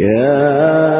Yeah.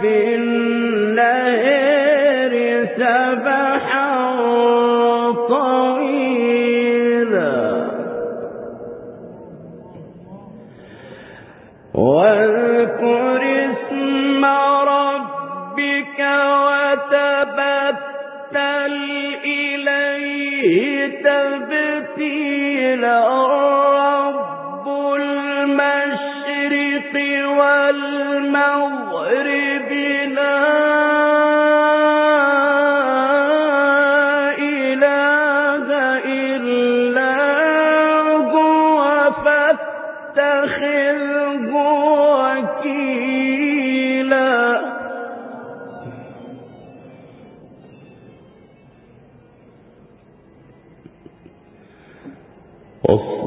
في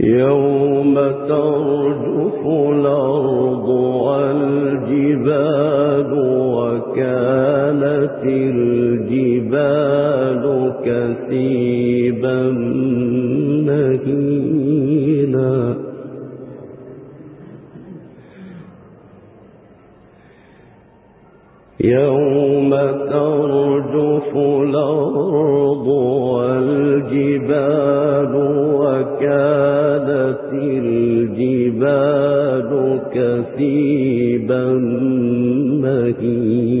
يوم ترجف الأرض والجبال وكانت الجبال يوم ترجف الأرض والجبال وكانت الجبال كثيبا مهيلا.